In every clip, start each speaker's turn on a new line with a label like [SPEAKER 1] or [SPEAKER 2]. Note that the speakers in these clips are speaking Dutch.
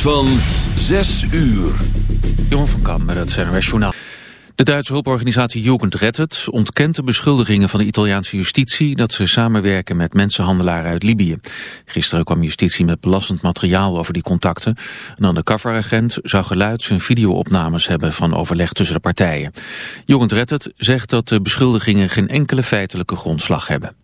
[SPEAKER 1] van 6 uur.
[SPEAKER 2] Jon van Kam met het CNRS Journaal. De Duitse hulporganisatie Jugend Rettet ontkent de beschuldigingen van de Italiaanse justitie dat ze samenwerken met mensenhandelaren uit Libië. Gisteren kwam justitie met belastend materiaal over die contacten. Een undercoveragent zou geluids- en videoopnames hebben van overleg tussen de partijen. Jugend Rettet zegt dat de beschuldigingen geen enkele feitelijke grondslag hebben.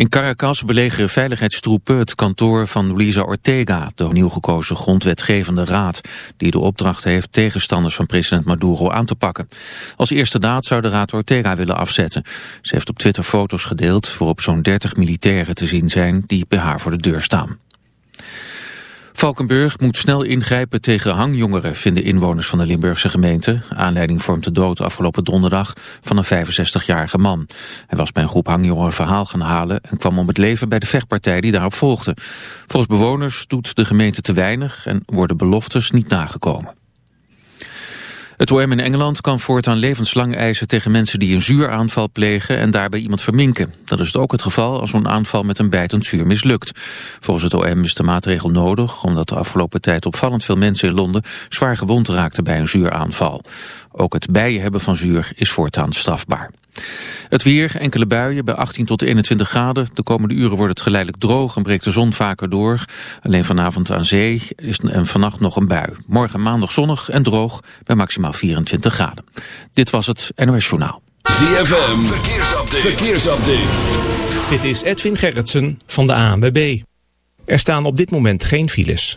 [SPEAKER 2] In Caracas belegeren veiligheidstroepen het kantoor van Luisa Ortega, de nieuw gekozen grondwetgevende raad, die de opdracht heeft tegenstanders van president Maduro aan te pakken. Als eerste daad zou de raad Ortega willen afzetten. Ze heeft op Twitter foto's gedeeld waarop zo'n 30 militairen te zien zijn die bij haar voor de deur staan. Valkenburg moet snel ingrijpen tegen hangjongeren, vinden inwoners van de Limburgse gemeente. Aanleiding vormt de dood afgelopen donderdag van een 65-jarige man. Hij was bij een groep hangjongeren verhaal gaan halen en kwam om het leven bij de vechtpartij die daarop volgde. Volgens bewoners doet de gemeente te weinig en worden beloftes niet nagekomen. Het OM in Engeland kan voortaan levenslang eisen tegen mensen die een zuuraanval plegen en daarbij iemand verminken. Dat is ook het geval als zo'n aanval met een bijtend zuur mislukt. Volgens het OM is de maatregel nodig omdat de afgelopen tijd opvallend veel mensen in Londen zwaar gewond raakten bij een zuuraanval. Ook het bijen hebben van zuur is voortaan strafbaar. Het weer, enkele buien bij 18 tot 21 graden. De komende uren wordt het geleidelijk droog en breekt de zon vaker door. Alleen vanavond aan zee is en vannacht nog een bui. Morgen maandag zonnig en droog bij maximaal 24 graden. Dit was het NOS Journaal.
[SPEAKER 1] ZFM, verkeersupdate. verkeersupdate.
[SPEAKER 3] Dit is Edwin Gerritsen van de ANWB. Er staan op dit moment geen files.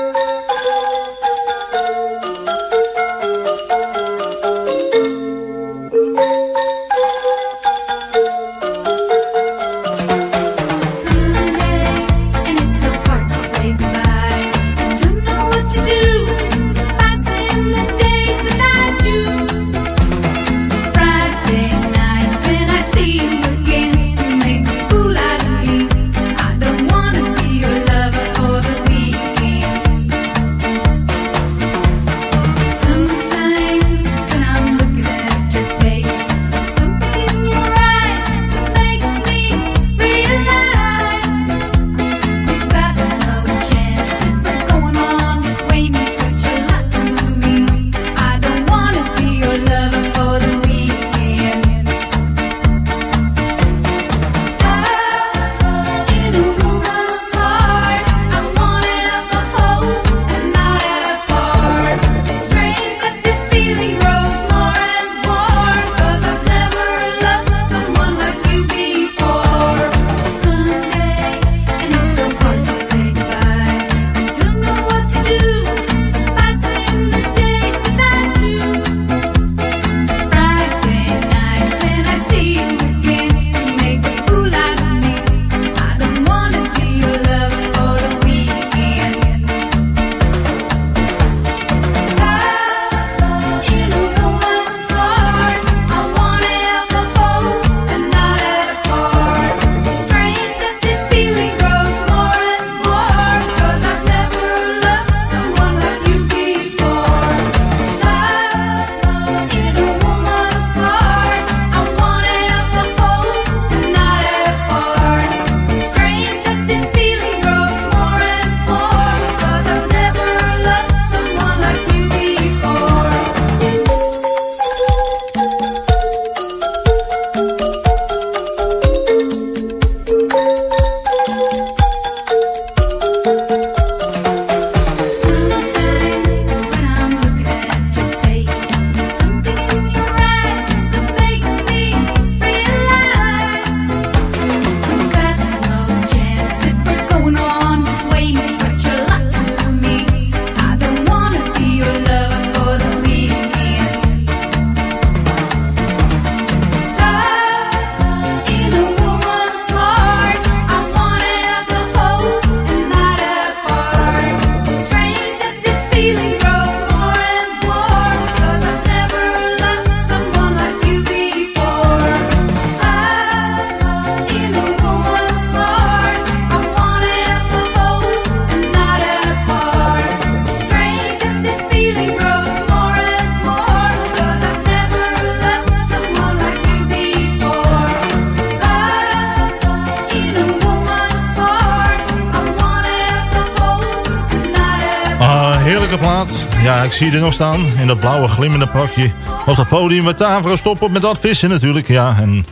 [SPEAKER 4] Zie er nog staan in dat blauwe glimmende pakje. Op dat podium met tafel stoppen met dat vissen natuurlijk. Ja, en...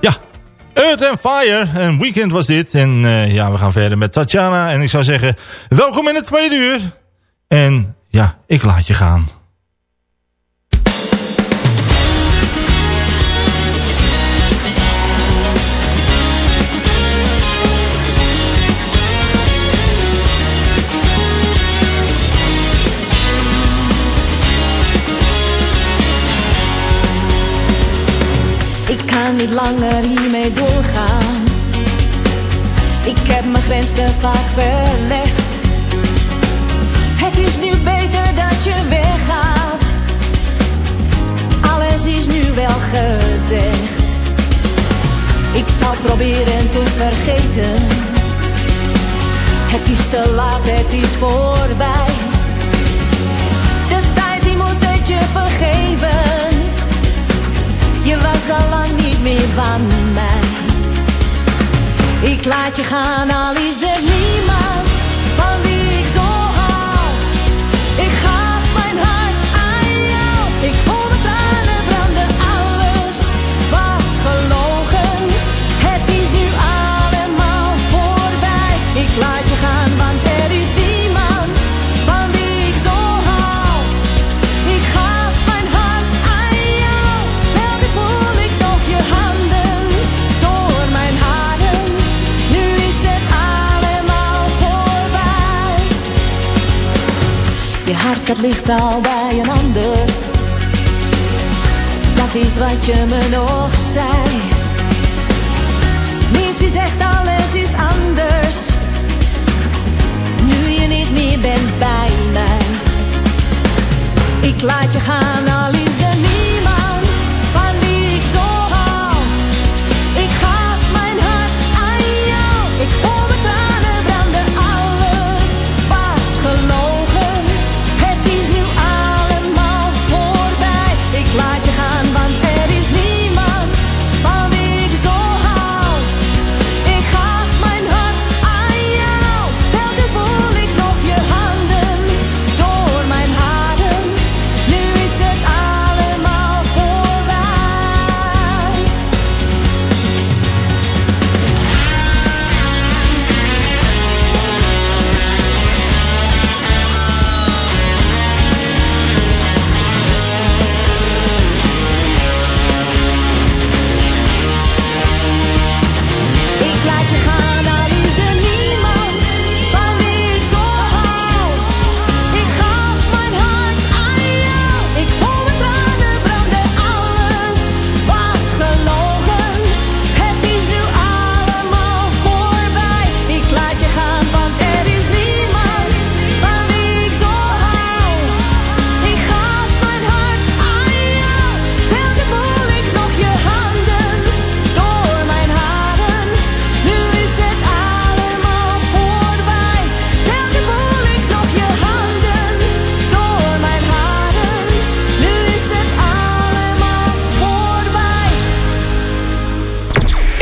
[SPEAKER 4] ja, Earth and Fire. Een weekend was dit. En eh, ja, we gaan verder met Tatjana. En ik zou zeggen, welkom in het tweede uur. En ja, ik laat je gaan.
[SPEAKER 5] Kan niet langer hiermee doorgaan. Ik heb mijn grens vaak verlegd. Het is nu beter dat je weggaat. Alles is nu wel gezegd. Ik zal proberen te vergeten. Het is te laat, het is voorbij. De tijd die moet het je vergeven. Je was al lang niet Ik laat je gaan, al is er niemand hart dat ligt al bij een ander. Dat is wat je me nog zei. Niets is echt, alles is anders. Nu je niet meer bent bij mij. Ik laat je gaan,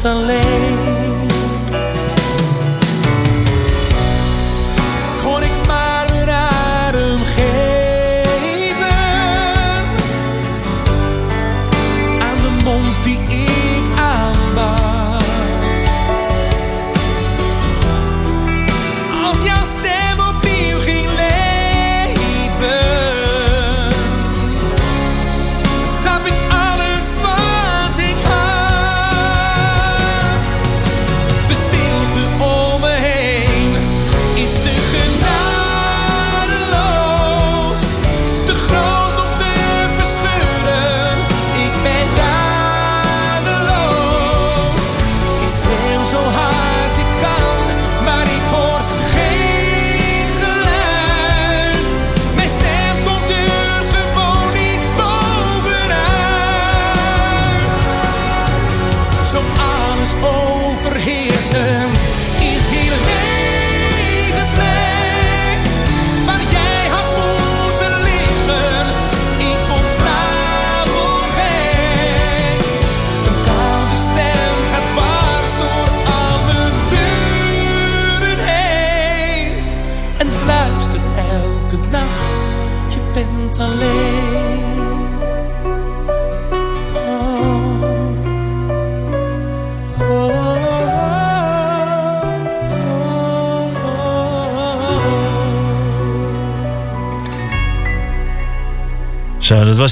[SPEAKER 6] 淌泪。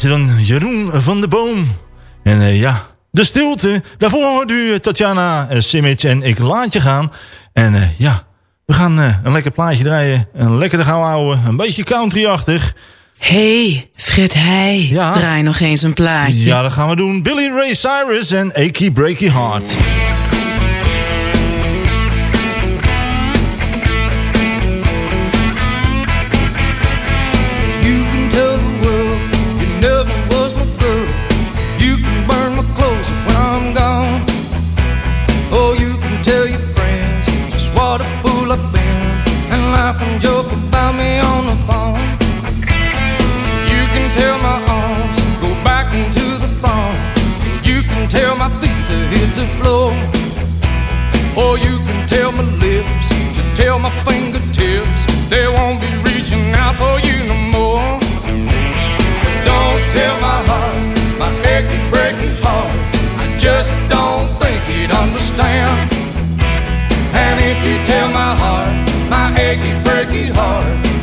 [SPEAKER 6] was dan, Jeroen van de Boom. En eh, ja, de stilte. Daarvoor hoort u eh, Tatjana eh, Simic en ik laat je gaan. En ja, we gaan een lekker plaatje draaien. Een lekkere gauw houden. Een beetje countryachtig.
[SPEAKER 7] hey, Fred Heij. Draai nog eens een plaatje.
[SPEAKER 6] Ja, dat gaan we doen. Billy Ray Cyrus en Aki Breaky Heart.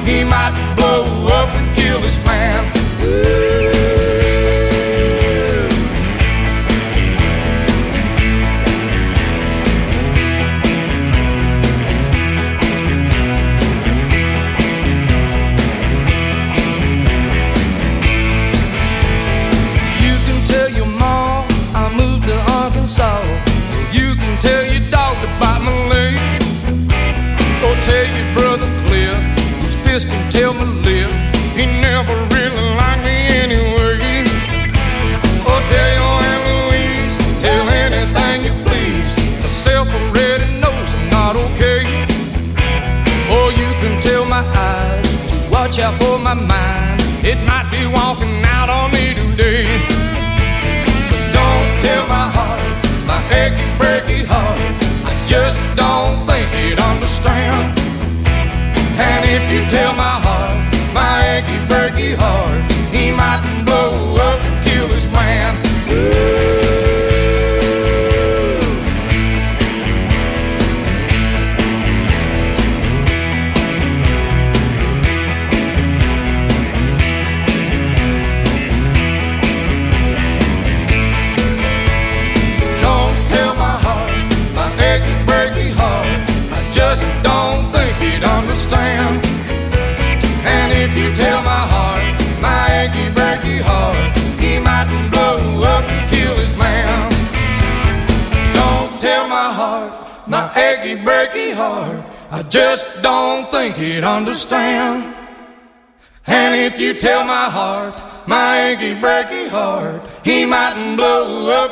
[SPEAKER 8] He might blow up and kill his man.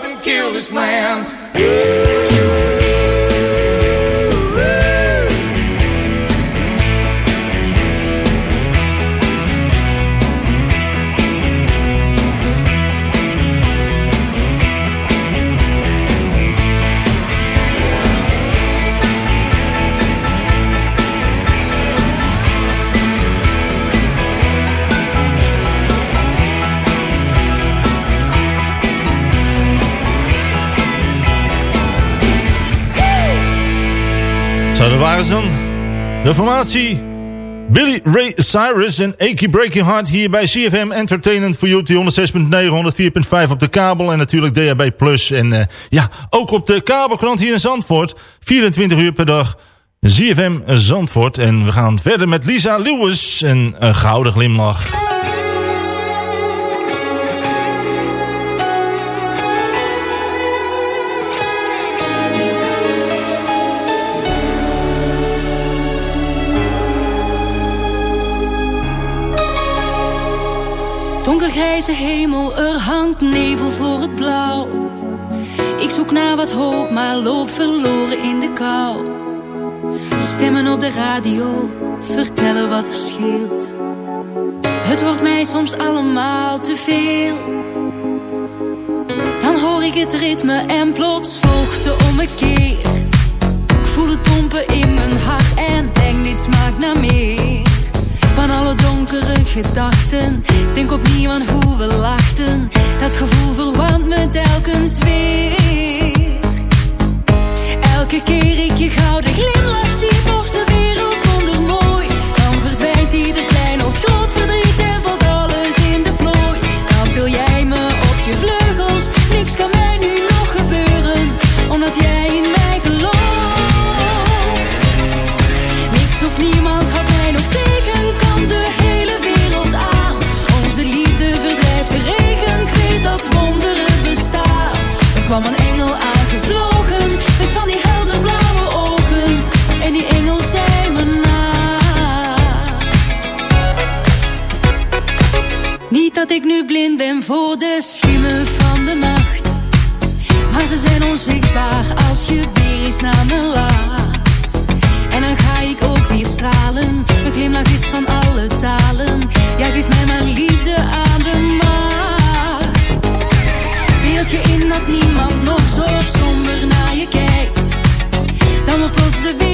[SPEAKER 8] up and
[SPEAKER 4] De formatie Billy Ray Cyrus en Achy Breaking Heart hier bij CFM Entertainment for You. op Die 106.9, 104.5 op de kabel en natuurlijk DHB+. Plus. En uh, ja, ook op de kabelkrant hier in Zandvoort. 24 uur per dag. ZFM Zandvoort. En we gaan verder met Lisa Lewis en een gouden glimlach.
[SPEAKER 9] Donkergrijze hemel, er hangt nevel voor het blauw. Ik zoek naar wat hoop, maar loop verloren in de kou. Stemmen op de radio, vertellen wat er scheelt. Het wordt mij soms allemaal te veel. Dan hoor ik het ritme en plots volgt de ommekeer. Ik voel het pompen in mijn hart en denk dit smaakt naar meer. Van alle donkere gedachten, denk opnieuw aan hoe we lachten. Dat gevoel verwarmt me telkens weer. Elke keer ik je gouden glimlach zie, nu blind ben voor de schimmen van de nacht. Maar ze zijn onzichtbaar als je weer eens naar me lacht. En dan ga ik ook weer stralen. Mijn glimlach is van alle talen. Jij geeft mij maar liefde aan de macht. Beeld je in dat niemand nog zo somber naar je kijkt. Dan wordt plots de wereld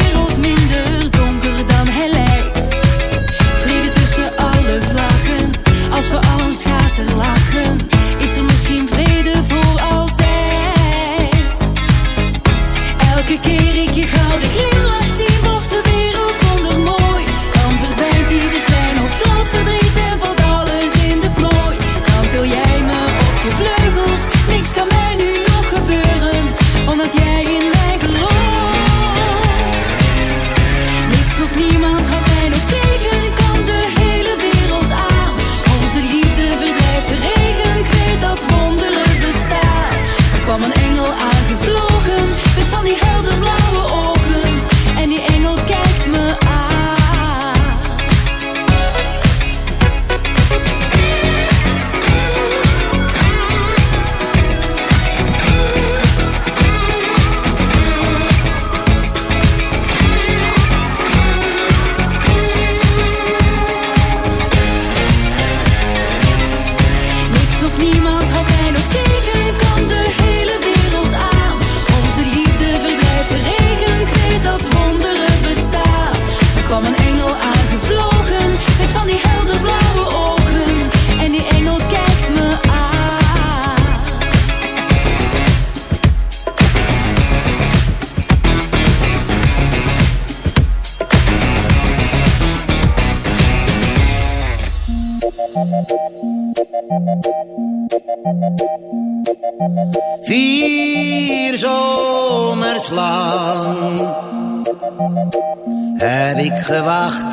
[SPEAKER 9] Elke keer ik je gouden glimlach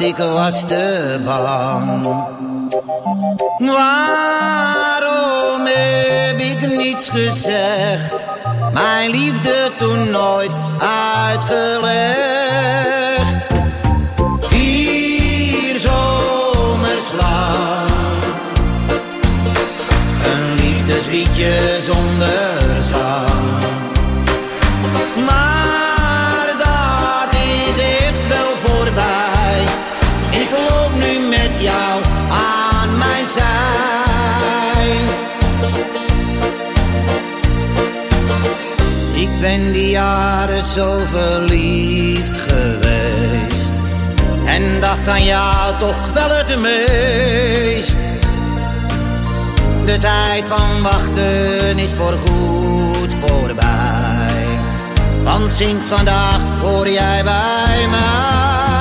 [SPEAKER 9] ik
[SPEAKER 10] was te bang. Waarom heb ik niets gezegd? Mijn liefde toen nooit uitgelegd. Ben die jaren zo verliefd geweest. En dacht aan jou toch wel het meest. De tijd van wachten is voorgoed voorbij. Want sinds vandaag hoor jij bij mij.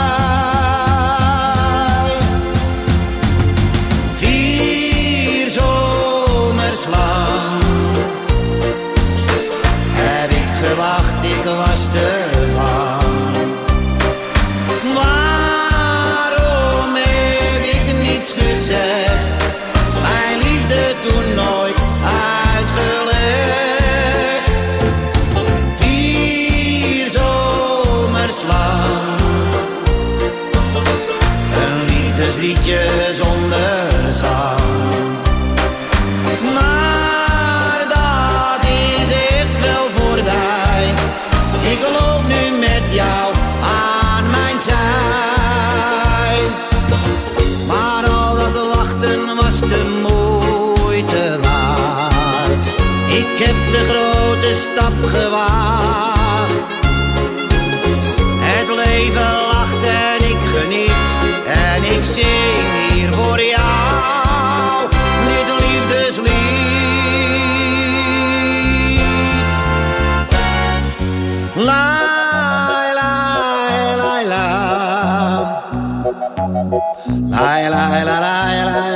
[SPEAKER 10] Heb de grote stap gewaagd. Het leven lacht en ik geniet. En ik zing hier voor jou dit liefdeslied. La la la la. La la la la la la la la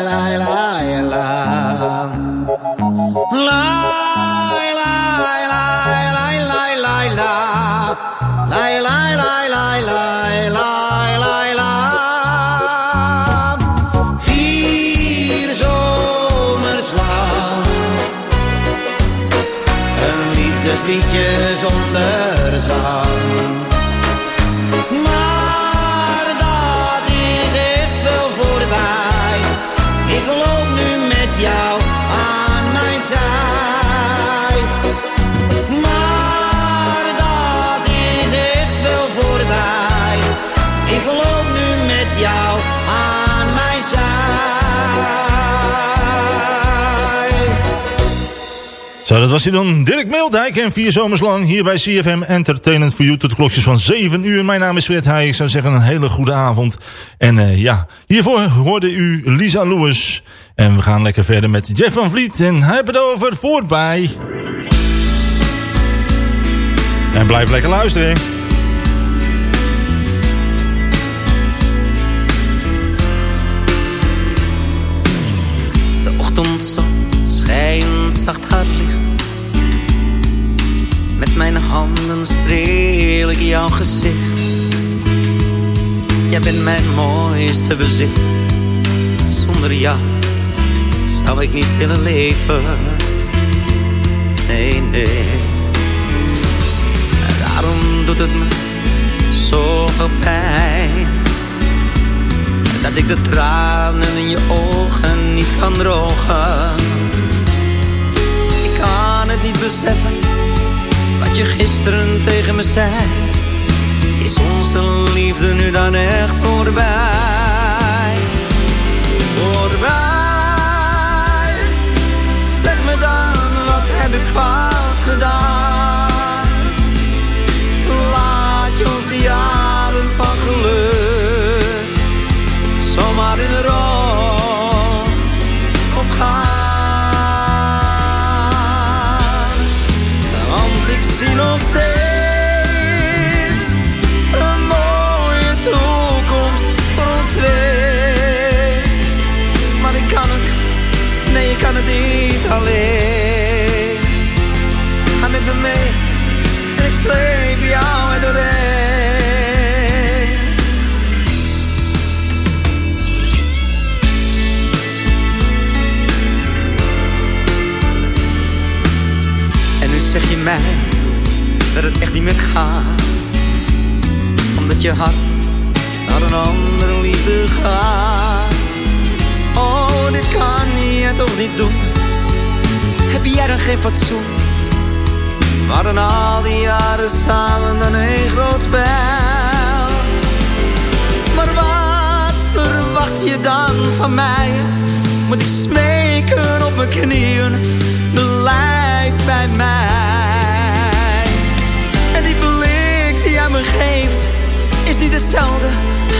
[SPEAKER 4] Zo, dat was hij dan. Dirk Meeldijk en vier zomers lang hier bij CFM Entertainment for You tot klokjes van 7 uur. Mijn naam is Fred Heij. Ik zou zeggen een hele goede avond. En eh, ja, hiervoor hoorde u Lisa Lewis. En we gaan lekker verder met Jeff van Vliet. En hij het over voorbij. En blijf lekker luisteren.
[SPEAKER 11] De ochtendzon schijnt zacht haar licht. Met mijn handen streel ik jouw gezicht. Jij bent mijn mooiste bezit. Zonder jou zou ik niet willen leven. Nee, nee. Daarom doet het me zoveel pijn. Dat ik de tranen in je ogen niet kan drogen. Niet beseffen wat je gisteren tegen me zei. Is onze liefde nu dan echt voorbij? Voorbij. Zeg me dan, wat heb ik fout Omdat je hart naar een andere liefde gaat. Oh, dit kan je toch niet doen? Heb jij dan geen fatsoen? We hadden al die jaren samen dan een groot spel. Maar wat verwacht je dan van mij? Moet ik smeken op mijn knieën? Blijf bij mij. Is niet hetzelfde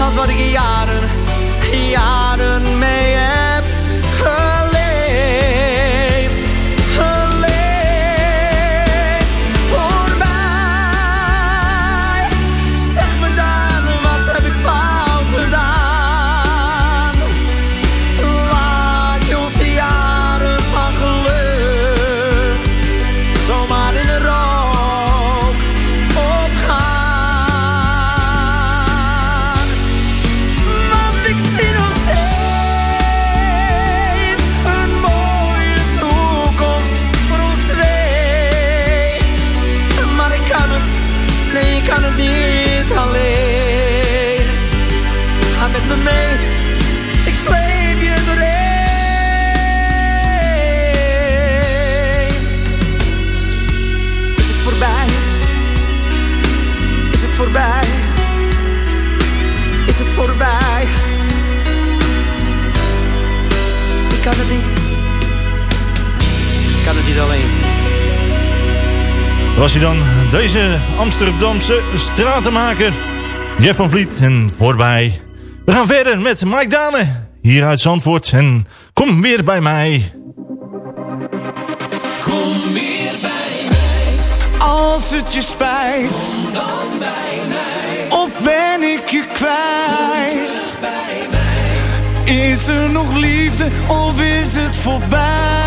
[SPEAKER 11] als wat ik jaren, jaren mee heb voorbij? Is het voorbij? Is het voorbij?
[SPEAKER 10] Ik kan het niet. Ik kan het niet alleen.
[SPEAKER 4] Was hij dan deze Amsterdamse stratenmaker? Jeff van Vliet en voorbij. We gaan verder met Mike Dane hier uit Zandvoort. En kom weer bij mij.
[SPEAKER 12] Als het je spijt. Dan bij mij. Of ben ik je kwijt? Is er nog liefde of is het voorbij?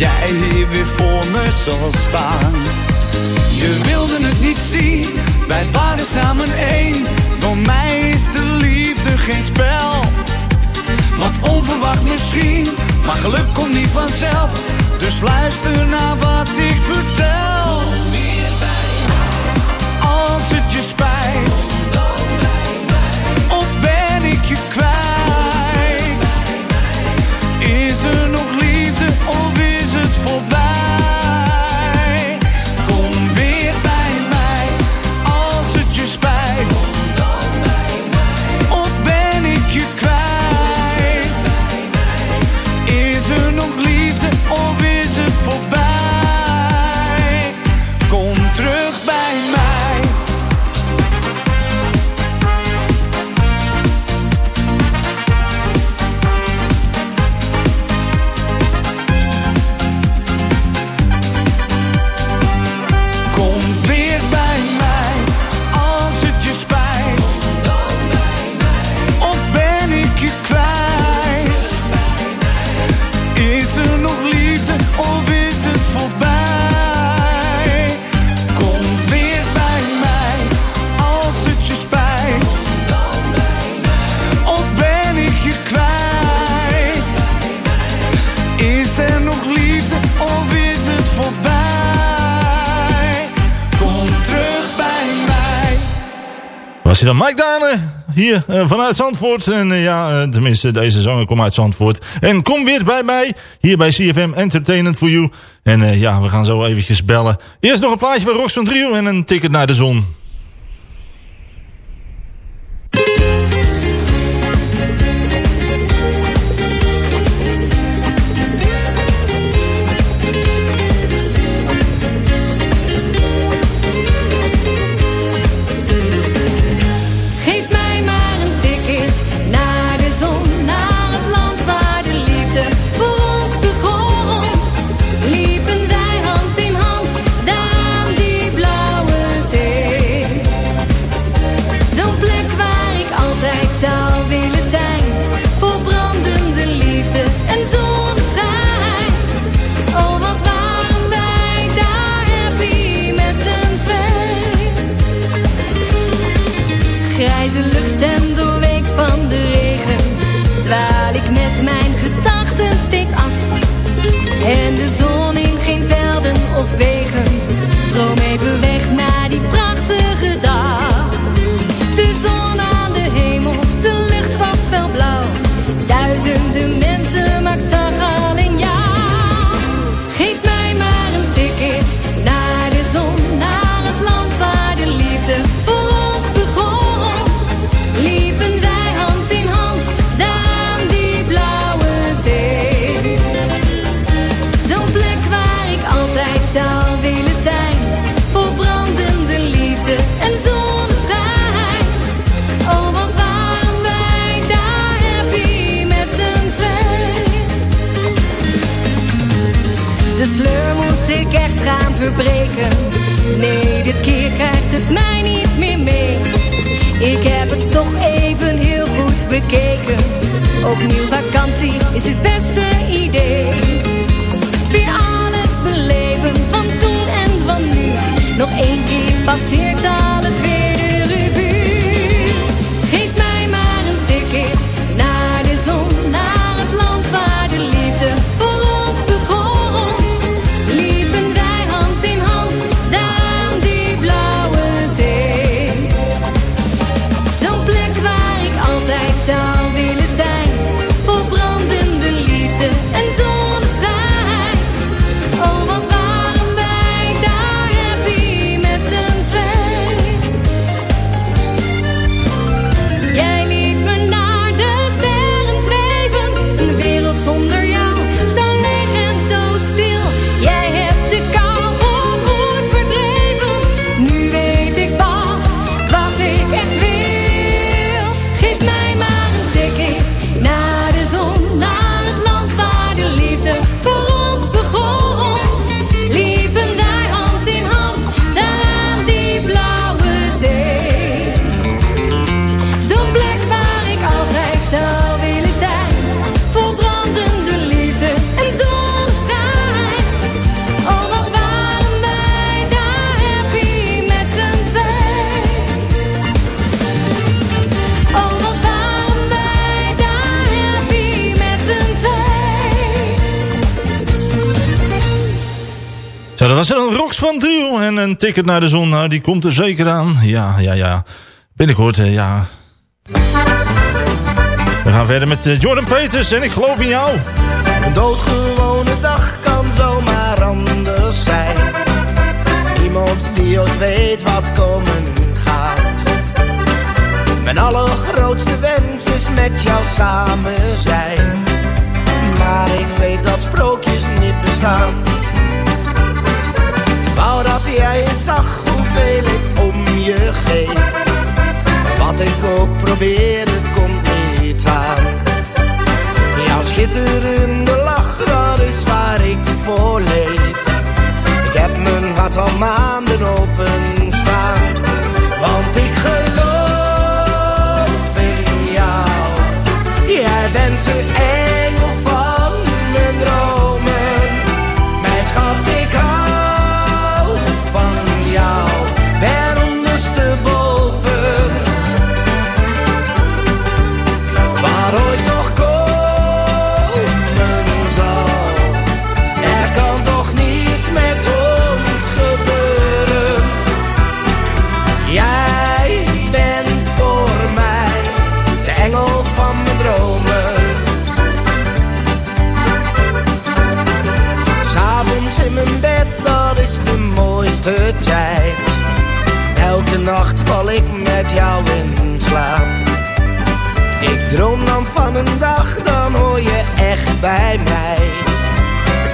[SPEAKER 12] jij hier weer voor me zal staan. Je wilde het niet zien, wij waren samen één. Door mij is de liefde geen spel. Wat onverwacht misschien, maar geluk komt niet vanzelf. Dus luister naar wat ik vertel. Als het je
[SPEAKER 4] Dan Mike Dane hier eh, vanuit Zandvoort. En eh, ja, eh, tenminste deze zanger komt uit Zandvoort. En kom weer bij mij hier bij CFM Entertainment for You. En ja, we gaan zo eventjes bellen. Eerst nog een plaatje van Rox van Trio
[SPEAKER 9] en een ticket naar de zon.
[SPEAKER 4] was een Rox van Trio en een ticket naar de zon. Nou, die komt er zeker aan. Ja, ja, ja. Binnenkort, ja. We gaan verder met eh, Jordan Peters en ik geloof in jou.
[SPEAKER 13] Een doodgewone dag kan zomaar anders zijn. Iemand die ooit weet wat komen gaat. Mijn allergrootste wens is met jou samen zijn. Maar ik weet dat sprookjes niet bestaan Wou dat jij zag hoeveel ik om je geef. Wat ik ook probeer, het komt niet aan. Jouw schitterende lach, dat is waar ik voor leef. Ik heb mijn hart al maanden openstaan. Want ik geloof in jou. Jij bent de enige De nacht val ik met jou in slaap. Ik droom dan van een dag, dan hoor je echt bij mij.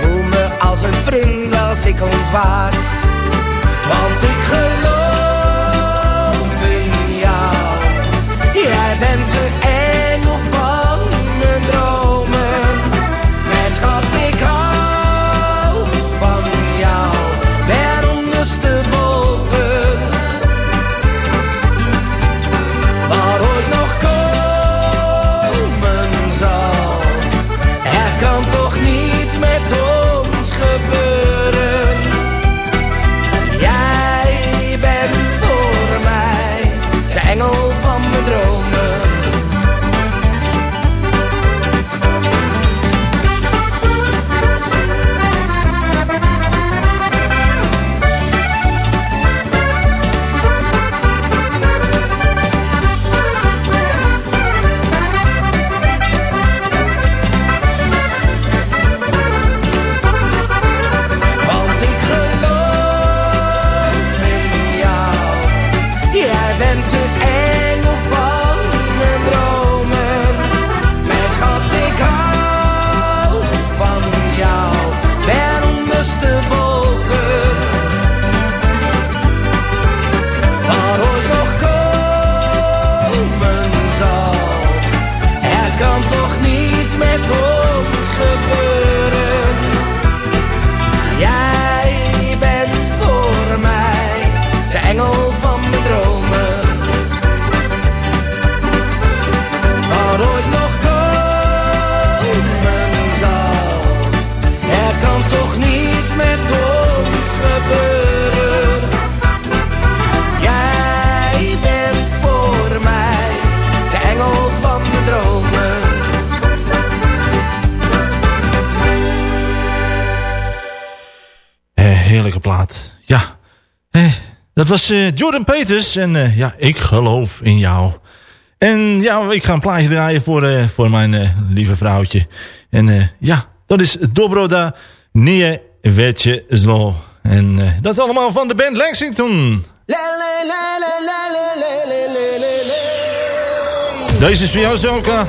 [SPEAKER 13] Voel me als een vriend, als ik ontwaak. Want ik geloof in jou. Jij bent de
[SPEAKER 4] dat was eh, Jordan Peters en eh, ja, ik geloof in jou. En ja, ik ga een plaatje draaien voor, eh, voor mijn lieve vrouwtje. En ja, dat is Dobroda Nije Vetje Zlo. En dat allemaal van de band Lexington. Deze is voor jou, Zelka.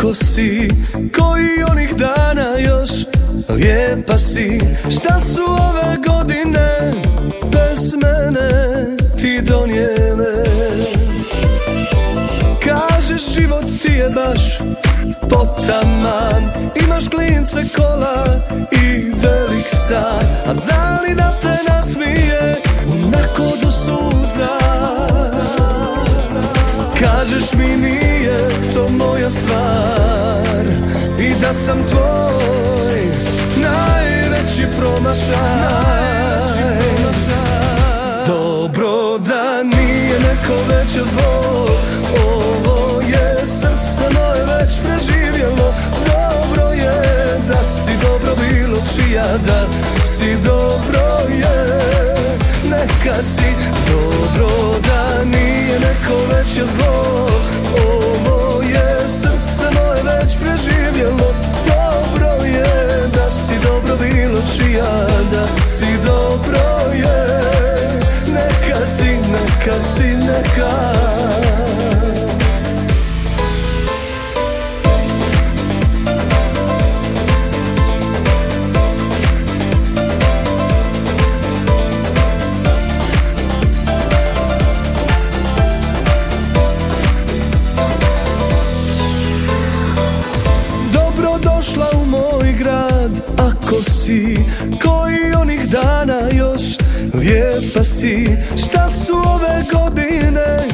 [SPEAKER 14] Grad Ako si? Koji onih dana još? Lijepa si. Šta su ove godine Bez mene ti donijele? Kažeš život ti je baš potaman. Imaš klince kola i velik stan. A zna li da te nasmije Da sam tvoj najveći promašaj. Dobro da nije neko veće zlo. Ovo je srce moje već preživjelo. Dobro je da si dobro bilo čija Da si dobro je neka si. Dobro da nije neko veće zlo bilo čija Da si dobro je Neka si, neka si, neka Lijepa si Šta su ove godine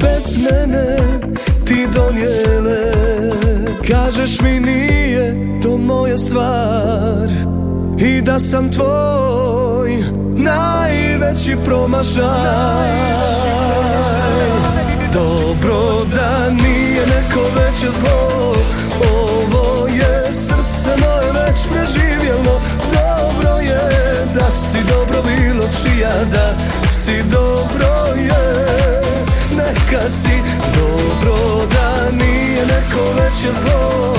[SPEAKER 14] Bez mene ti donijele? Kažeš mi nije to moja stvar I da sam tvoj Najveći promašaj. Dobro da nije neko veće zlo Ovo je srce moje već si dobro bilo čija Da si dobro je. Neka si dobro da nije neko veće zlo.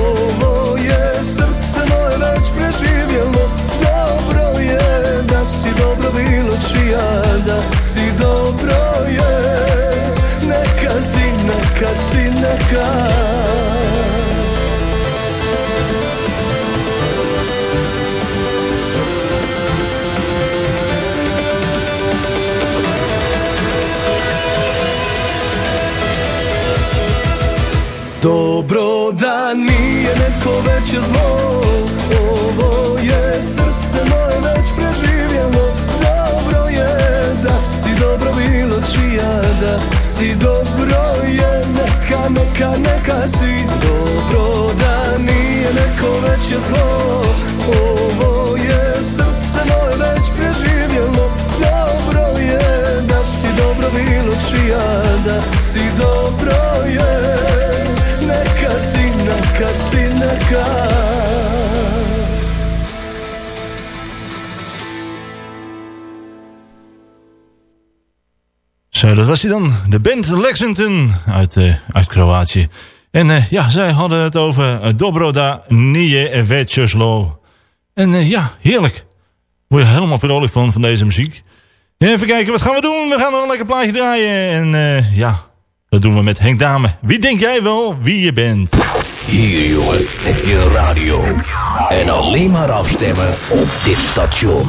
[SPEAKER 14] Ovo je srce moje već preživjelo. Dobro je da si dobro bilo čija Da si dobro je. Neka si, neka si, neka veće zlo Ovo je srce moje već preživjelo Dobro je da si dobro bilo čija Da si dobro je neka, neka, neka si Dobro da nije neko veće zlo Ovo je srce moje već preživjelo Dobro je da si dobro bilo čija Da si dobro je Neka si, neka si, neka
[SPEAKER 4] Zo, dat was hij dan. De band Lexington uit, eh, uit Kroatië. En eh, ja, zij hadden het over uh, Dobroda Nije Večeslo. En eh, ja, heerlijk. Word je helemaal vrolijk van, van deze muziek. Even kijken, wat gaan we doen? We gaan nog een lekker plaatje draaien. En eh, ja, dat doen we met Henk Dame. Wie denk jij wel wie je bent?
[SPEAKER 15] Hier, jongen, heb je een radio. En alleen maar afstemmen op dit station.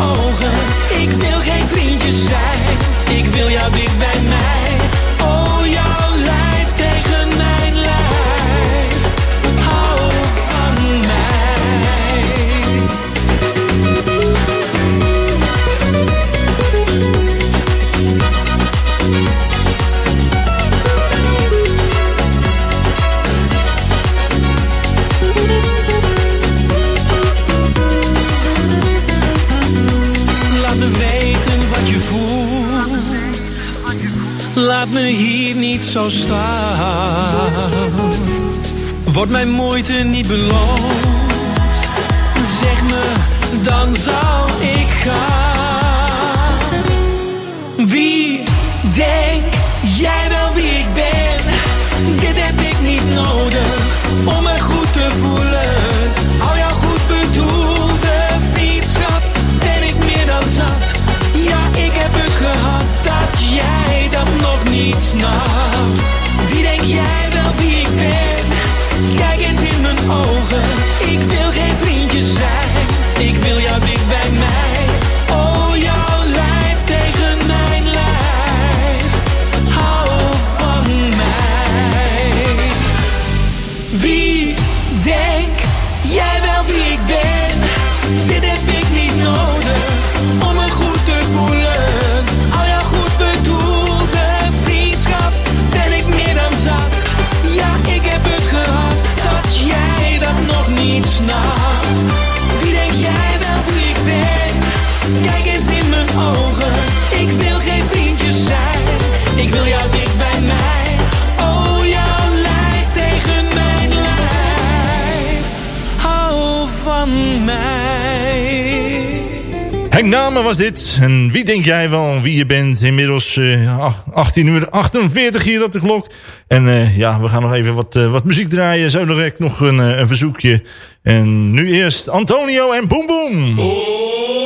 [SPEAKER 6] Ogen. Ik wil geen vriendjes zijn. Ik wil jou dicht bij. Niet zo staan. Wordt mijn moeite niet beloond? Zeg me, dan zal ik gaan.
[SPEAKER 4] Namen was dit. En wie denk jij wel wie je bent? Inmiddels eh, ach- 18 uur 48 hier op de klok. En eh, ja, we gaan nog even wat, eh, wat muziek draaien. Zo direct nog een, eh, een verzoekje. En nu eerst Antonio en Boom Boom.
[SPEAKER 16] Laat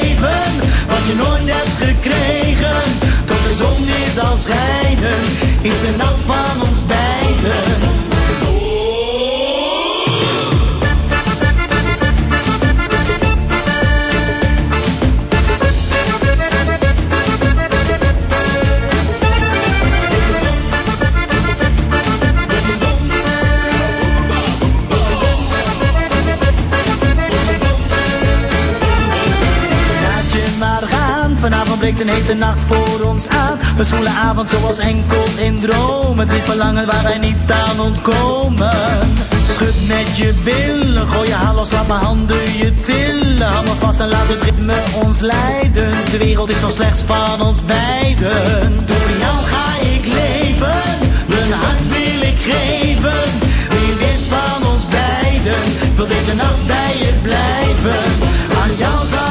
[SPEAKER 16] wat je nooit hebt gekregen. Tot de zon weer zal schijnen, is de nacht van ons beiden. Breekt een hete nacht voor ons aan. Een zwoele avond zoals enkel in dromen. Dit verlangen waar wij niet aan ontkomen.
[SPEAKER 17] schud met je billen. Gooi je haar los, laat mijn handen je tillen. Hou me vast en laat het ritme ons leiden. De wereld is nog slechts van ons beiden. Door jou ga ik leven, mijn hart wil ik geven. Wie wist van ons beiden, wil deze nacht bij je blijven. Aan jou zal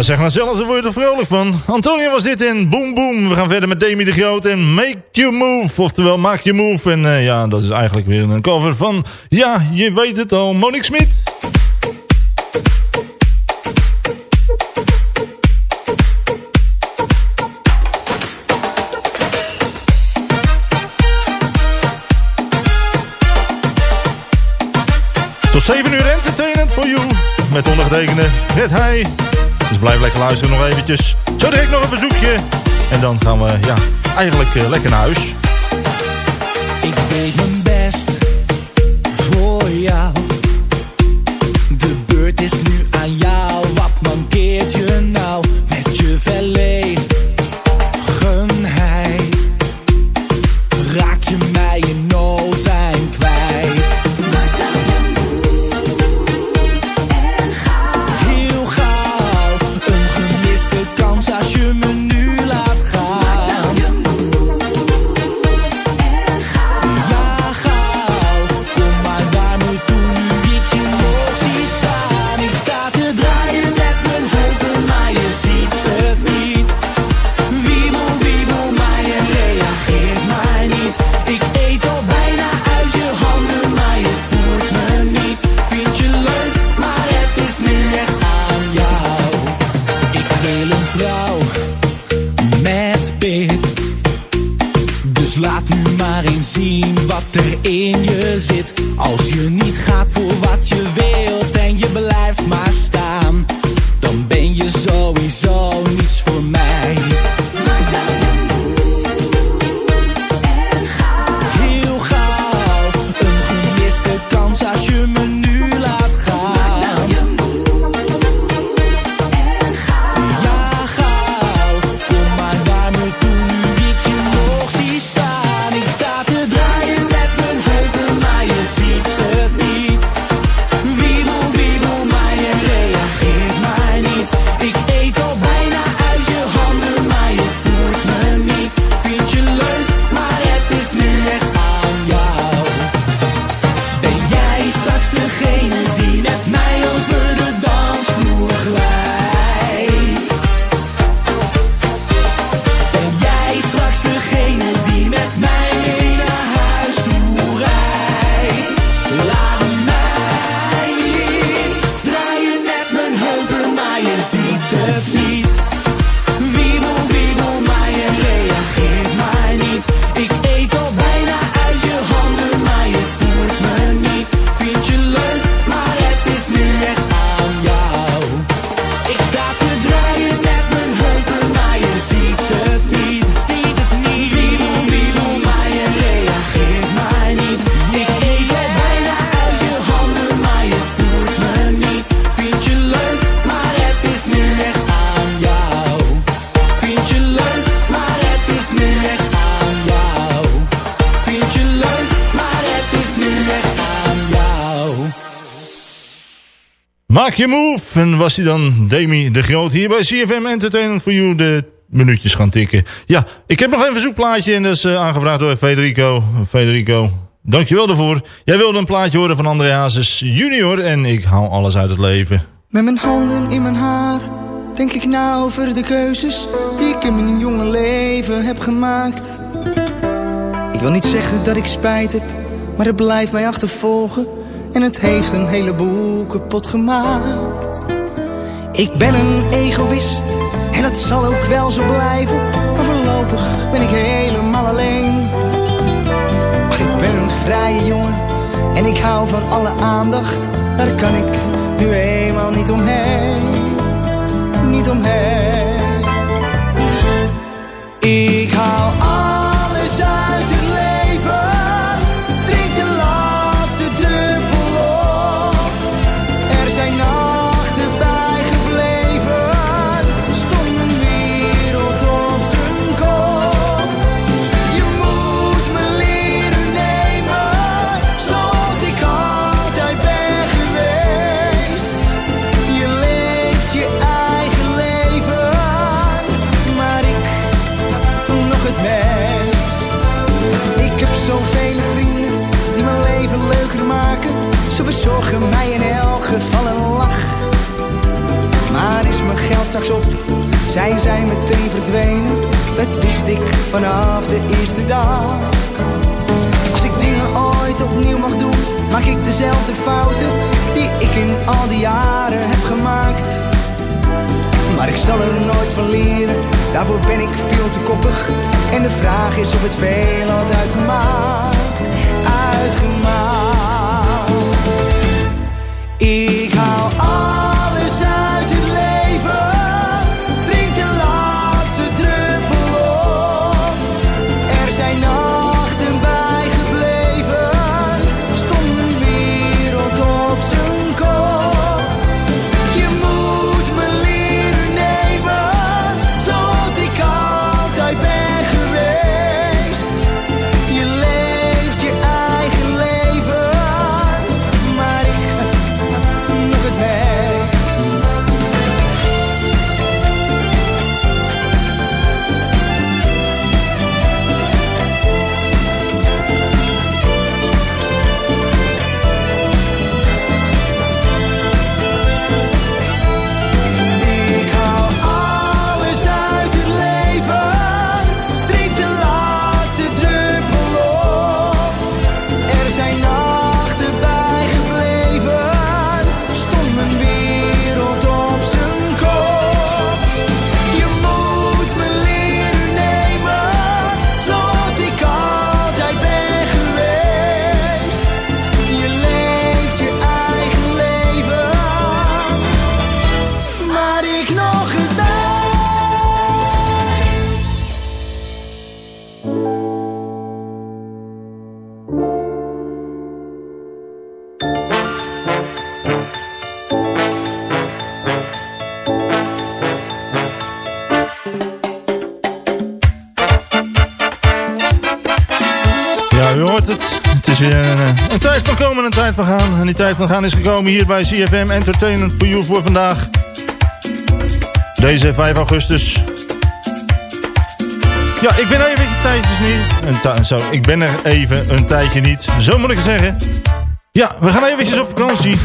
[SPEAKER 4] Zeg maar zelf, daar word je er vrolijk van. Antonia was dit in Boom Boom. We gaan verder met Demi de Groot en Make You Move. Oftewel, maak je move. En eh, ja, dat is eigenlijk weer een cover van... Ja, je weet het al, Monique Smit. Tot 7 uur entertainment voor you. Met ondergetekende Red Heij. Dus blijf lekker luisteren nog eventjes. Zo direct nog een verzoekje. En dan gaan we ja, eigenlijk eh, lekker naar huis.
[SPEAKER 17] Ik Je
[SPEAKER 4] move. En was hij dan Demi de Groot hier bij CFM Entertainment for You de minuutjes gaan tikken. Ja, ik heb nog een verzoekplaatje en dat is eh, aangevraagd door Federico. Federico, dankjewel daarvoor. Jij wilde een plaatje horen van André Hazes junior en ik haal alles uit het leven.
[SPEAKER 12] Met mijn handen in mijn haar denk ik na over de keuzes die ik in mijn jonge leven heb gemaakt. Ik wil niet zeggen dat ik spijt heb, maar het blijft mij achtervolgen en het heeft een heleboel kapot gemaakt. Ik ben een egoïst en dat zal ook wel zo blijven, maar voorlopig ben ik helemaal alleen. Ach, ik ben een vrije jongen en ik hou van alle aandacht, daar kan ik nu eenmaal niet omheen, niet omheen. Ze bezorgen mij in elk geval een lach. Maar is mijn geld straks op, zijn zij meteen verdwenen. Dat wist ik vanaf de eerste dag. Als ik dingen ooit opnieuw mag doen, maak ik dezelfde fouten die ik in al die jaren heb gemaakt. Maar ik zal er nooit van leren, daarvoor ben ik veel te koppig. En de vraag is of het veel had uitgemaakt, uitgemaakt. Ik nog.
[SPEAKER 4] Ja, het. Het is weer een, eh, een tijd van komen en een tijd van gaan. En die tijd van gaan is gekomen hier bij CFM Entertainment for You voor vandaag. Deze 5 augustus. Ja, ik ben even een tijdje niet. Zo, ik ben er even een tijdje niet. Zo moet ik het zeggen. Ja, we gaan eventjes op vakantie.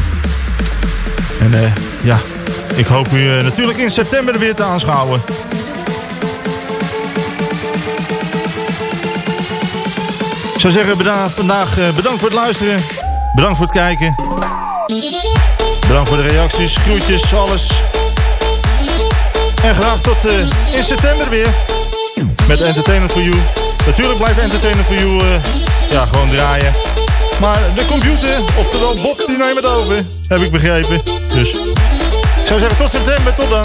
[SPEAKER 4] En eh, ja, ik hoop u eh, natuurlijk in september weer te aanschouwen. Ik zou zeggen, beda- vandaag eh, bedankt voor het luisteren. Bedankt voor het kijken. Bedankt voor de reacties, groetjes, alles. En graag tot eh, in september weer. Met Entertainment for You. Natuurlijk blijft Entertainment for You eh, ja, gewoon draaien. Maar de computer, oftewel Bob, die neemt het over. Heb ik begrepen. Dus ik zou zeggen tot september, tot dan.